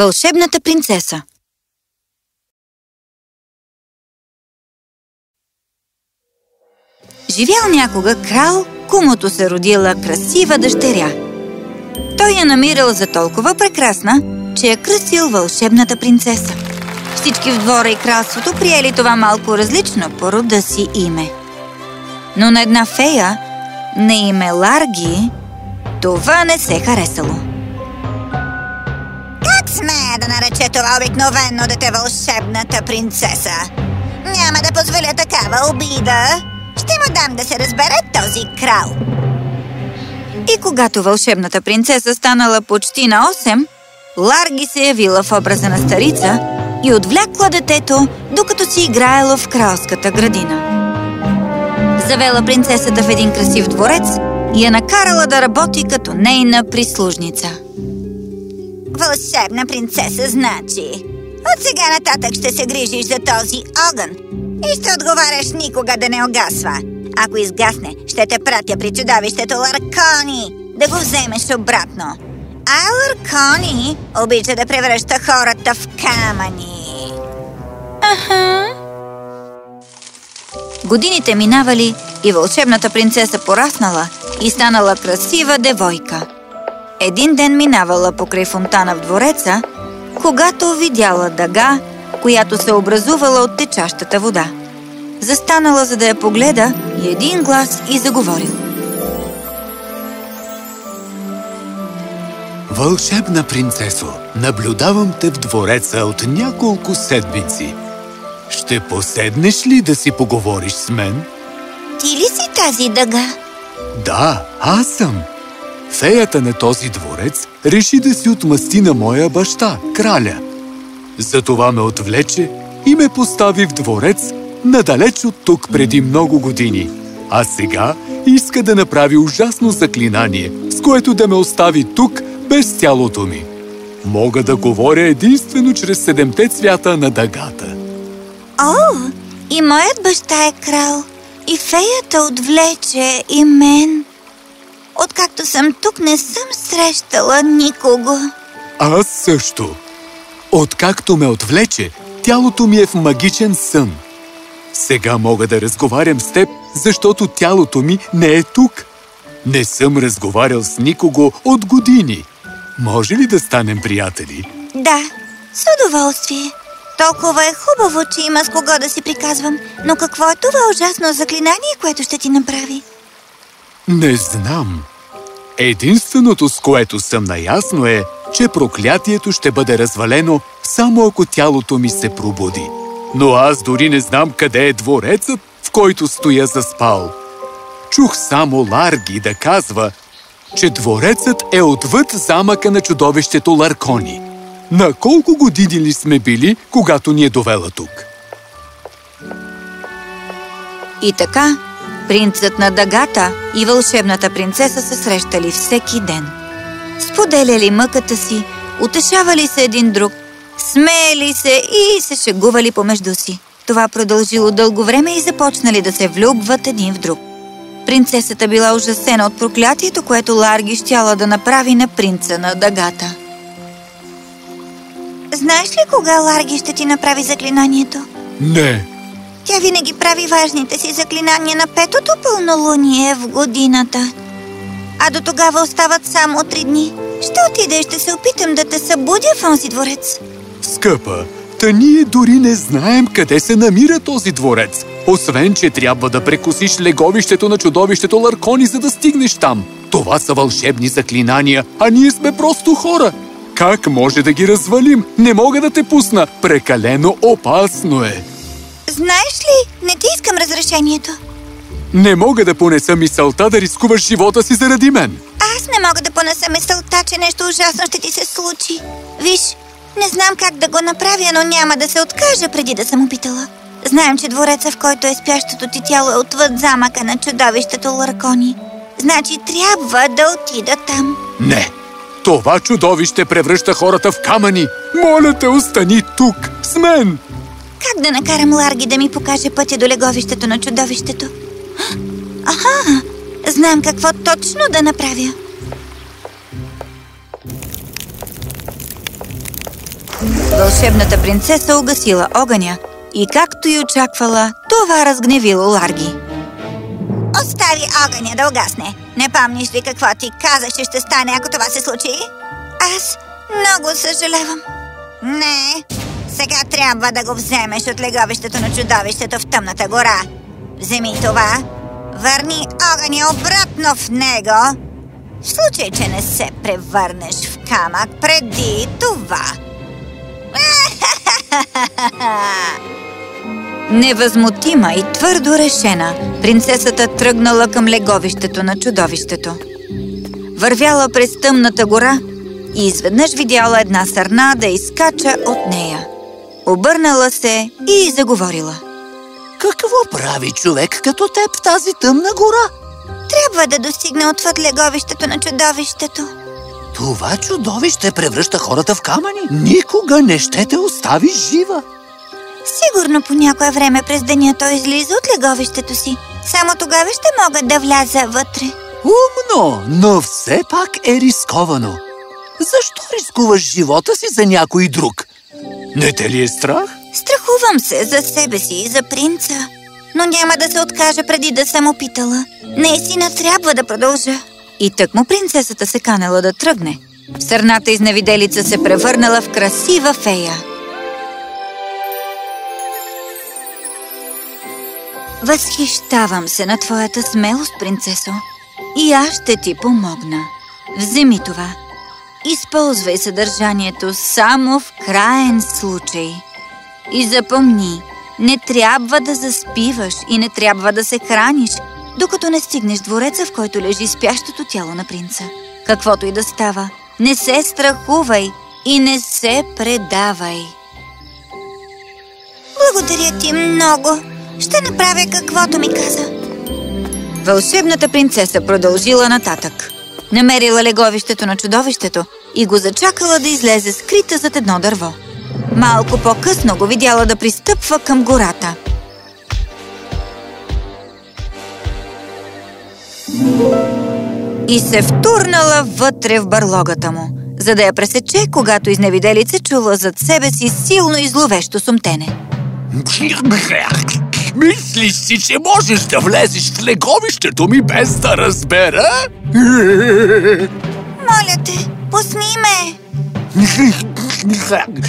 Вълшебната принцеса Живял някога крал, кумото се родила красива дъщеря. Той я намирал за толкова прекрасна, че я кръстил вълшебната принцеса. Всички в двора и кралството приели това малко различно по рода си име. Но на една фея, на име Ларги, това не се харесало. Да нарече това обикновено дете вълшебната принцеса? Няма да позволя такава обида. Ще му дам да се разбере този крал. И когато вълшебната принцеса станала почти на 8, Ларги се явила в образа на старица и отвлякла детето, докато си играело в кралската градина. Завела принцесата в един красив дворец и я накарала да работи като нейна прислужница. Вълшебна принцеса, значи. От сега нататък ще се грижиш за този огън и ще отговаряш никога да не огасва. Ако изгасне, ще те пратя при чудовището Ларкони да го вземеш обратно. А Ларкони обича да превръща хората в камъни. Аха. Годините минавали и вълшебната принцеса пораснала и станала красива девойка. Един ден минавала покрай фонтана в двореца, когато видяла дъга, която се образувала от течащата вода. Застанала, за да я погледа, и един глас и заговорил. Вълшебна принцесо, наблюдавам те в двореца от няколко седмици. Ще поседнеш ли да си поговориш с мен? Ти ли си тази дъга? Да, аз съм. Феята на този дворец реши да си отмъсти на моя баща, краля. Затова ме отвлече и ме постави в дворец надалеч от тук преди много години. А сега иска да направи ужасно заклинание, с което да ме остави тук без тялото ми. Мога да говоря единствено чрез седемте цвята на дъгата. О, и моят баща е крал. И феята отвлече и мен. Откакто съм тук, не съм срещала никого. Аз също. Откакто ме отвлече, тялото ми е в магичен сън. Сега мога да разговарям с теб, защото тялото ми не е тук. Не съм разговарял с никого от години. Може ли да станем приятели? Да, с удоволствие. Толкова е хубаво, че има с кого да си приказвам. Но какво е това ужасно заклинание, което ще ти направи? Не знам. Единственото, с което съм наясно е, че проклятието ще бъде развалено само ако тялото ми се пробуди. Но аз дори не знам къде е дворецът, в който стоя заспал. Чух само Ларги да казва, че дворецът е отвъд замъка на чудовището Ларкони. На колко години ли сме били, когато ни е довела тук? И така, принцът на дъгата и вълшебната принцеса се срещали всеки ден. Споделяли мъката си, утешавали се един друг, смеели се и се шегували помежду си. Това продължило дълго време и започнали да се влюбват един в друг. Принцесата била ужасена от проклятието, което Ларги щяла да направи на принца на дъгата. Знаеш ли кога Ларги ще ти направи заклинанието? Не, Тя винаги прави важните си заклинания на петото пълнолуние в годината. А до тогава остават само три дни. Ще отида и ще се опитам да те събудя в онзи дворец. скъпа, та ние дори не знаем къде се намира този дворец. Освен, че трябва да прекусиш леговището на чудовището Ларкони, за да стигнеш там. Това са вълшебни заклинания, а ние сме просто хора. Как може да ги развалим? Не мога да те пусна. Прекалено опасно е. Знаеш ли, не ти искам разрешението. Не мога да понеса мисълта да рискуваш живота си заради мен. Аз не мога да понеса мисълта, че нещо ужасно ще ти се случи. Виж, не знам как да го направя, но няма да се откажа преди да съм опитала. Знаем, че двореца, в който е спящото ти тяло, е отвъд замъка на чудовището Ларкони. Значи трябва да отида там. Не! Това чудовище превръща хората в камъни. Моля те, остани тук, с мен! Как да накарам Ларги да ми покаже пътя до леговището на чудовището? Аха! Знам какво точно да направя. Вълшебната принцеса угасила огъня и както и очаквала, това разгневило Ларги. Остави огъня да угасне. Не помниш ли какво ти казах, че ще стане, ако това се случи? Аз много съжалявам. Не, сега трябва да го вземеш от леговището на чудовището в тъмната гора. Вземи това, върни огъня обратно в него. В случай, че не се превърнеш в камък преди това. Невъзмутима и твърдо решена, принцесата тръгнала към леговището на чудовището. Вървяла през тъмната гора и изведнъж видяла една сърна да изкача от нея. Обърнала се и заговорила. Какво прави човек като теб в тази тъмна гора? Трябва да достигне отвъд леговището на чудовището. Това чудовище превръща хората в камъни. Никога не ще те остави жива. Сигурно по някое време през деня той излиза от леговището си. Само тогава ще мога да вляза вътре. Умно, но все пак е рисковано. Защо рискуваш живота си за някой друг? Не те ли е страх? Страхувам се за себе си и за принца. Но няма да се откажа преди да съм опитала. Наистина трябва да продължа. И тък му принцесата се канела да тръгне. Сърната изневиделица се превърнала в красива фея. Възхищавам се на твоята смелост, принцесо. И аз ще ти помогна. Вземи това. Използвай съдържанието само в краен случай. И запомни, не трябва да заспиваш и не трябва да се храниш, докато не стигнеш двореца, в който лежи спящото тяло на принца. Каквото и да става, не се страхувай и не се предавай. Благодаря ти много. Ще направя каквото ми каза. Вълшебната принцеса продължила нататък. Намерила леговището на чудовището и го зачакала да излезе скрита зад едно дърво. Малко по-късно го видяла да пристъпва към гората. И се втурнала вътре в бърлогата му, за да я пресече, когато изневиделица чула зад себе си силно и зловещо сумтене. Мислиш си, че можеш да влезеш в леговището ми без да разбера? Моля те, пусни ме!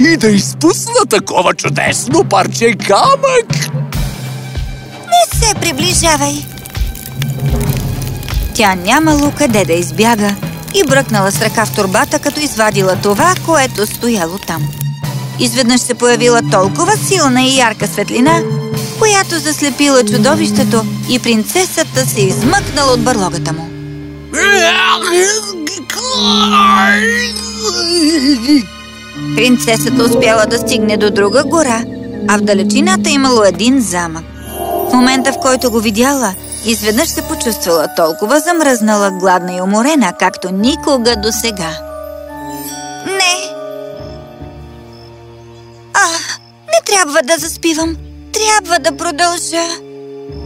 И да изпусна такова чудесно парче камък! Не се приближавай! Тя нямало къде да избяга и бръкнала с ръка в турбата, като извадила това, което стояло там. Изведнъж се появила толкова силна и ярка светлина, която заслепила чудовището и принцесата се измъкнала от бърлогата му. Принцесата успяла да стигне до друга гора, а в далечината имало един замък. В момента, в който го видяла, изведнъж се почувствала толкова замръзнала, гладна и уморена, както никога до сега. Не! А, не трябва да заспивам. Трябва да продължа.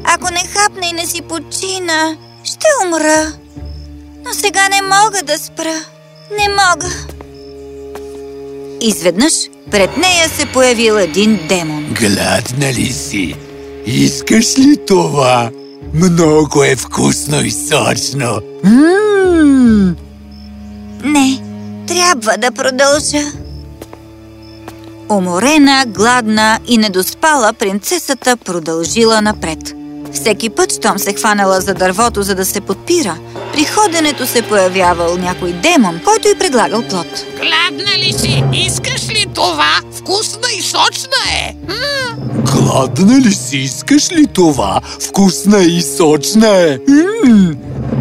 Ако не хапна и не си почина, ще умра. Но сега не мога да спра. Не мога. Изведнъж пред нея се появил един демон. Гладна ли си? Искаш ли това? Много е вкусно и сочно. М-м-м. Не, трябва да продължа. Уморена, гладна и недоспала, принцесата продължила напред. Всеки път, щом се хванала за дървото, за да се подпира, при ходенето се появявал някой демон, който й предлагал плод. Гладна ли си? Искаш ли това? Вкусна и сочна е! М? Гладна ли си? Искаш ли това? Вкусна и сочна е. М-м.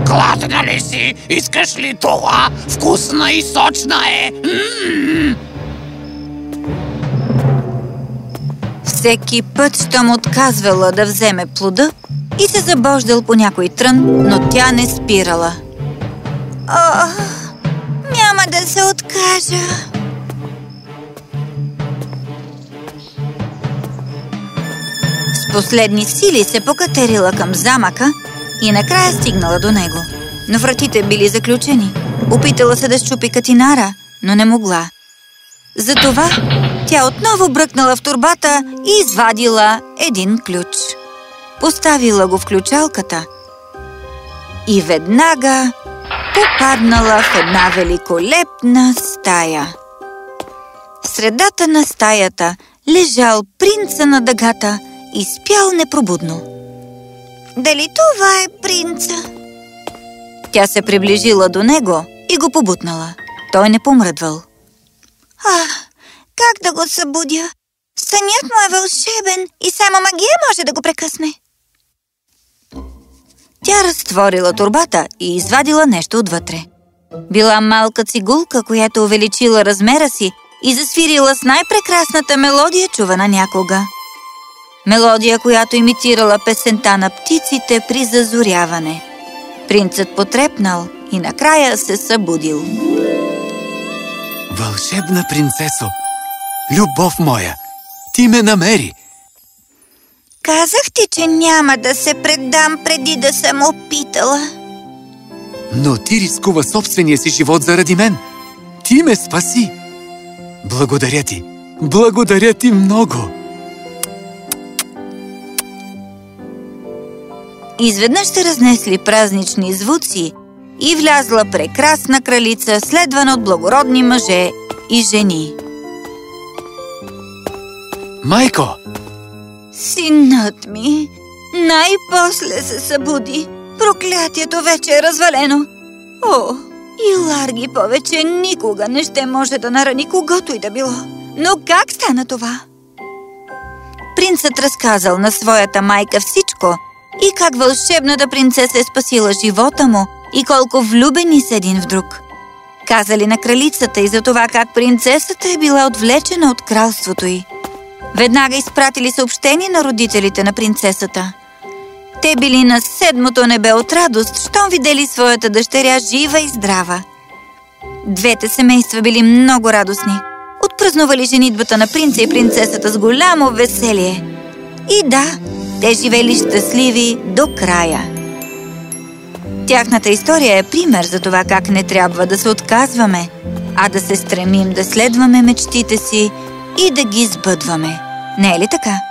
Гладна ли си? Искаш ли това? Вкусна и сочна е! М? Всеки път, щом отказвала да вземе плода и се забождал по някой трън, но тя не спирала. О, няма да се откажа. С последни сили се покатерила към замъка и накрая стигнала до него. Но вратите били заключени. Опитала се да щупи катинара, но не могла. Затова тя отново бръкнала в турбата и извадила един ключ. Поставила го в ключалката и веднага попаднала в една великолепна стая. В средата на стаята лежал принца на дъгата и спял непробудно. Дали това е принца? Тя се приближила до него и го побутнала. Той не помръдвал. А, как да го събудя? Сънят му е вълшебен и само магия може да го прекъсне. Тя разтворила турбата и извадила нещо отвътре. Била малка цигулка, която увеличила размера си и засвирила с най-прекрасната мелодия, чувана някога. Мелодия, която имитирала песента на птиците при зазоряване. Принцът потрепнал и накрая се събудил. Вълшебна принцесо, любов моя, ти ме намери. Казах ти, че няма да се предам преди да съм опитала. Но ти рискува собствения си живот заради мен. Ти ме спаси. Благодаря ти. Благодаря ти много. Изведнъж се разнесли празнични звуци и влязла прекрасна кралица, следвана от благородни мъже и жени. Майко, Синът ми най-после се събуди. Проклятието вече е развалено. О, и Ларги повече никога не ще може да нарани когото и да било. Но как стана това? Принцът разказал на своята майка всичко и как вълшебната принцеса е спасила живота му и колко влюбени са един в друг. Казали на кралицата и за това как принцесата е била отвлечена от кралството й. Веднага изпратили съобщение на родителите на принцесата. Те били на седмото небе от радост, щом видели своята дъщеря жива и здрава. Двете семейства били много радостни. Отпразнували женитбата на принца и принцесата с голямо веселие. И да, те живели щастливи до края. Тяхната история е пример за това как не трябва да се отказваме, а да се стремим да следваме мечтите си и да ги сбъдваме. Не е ли така?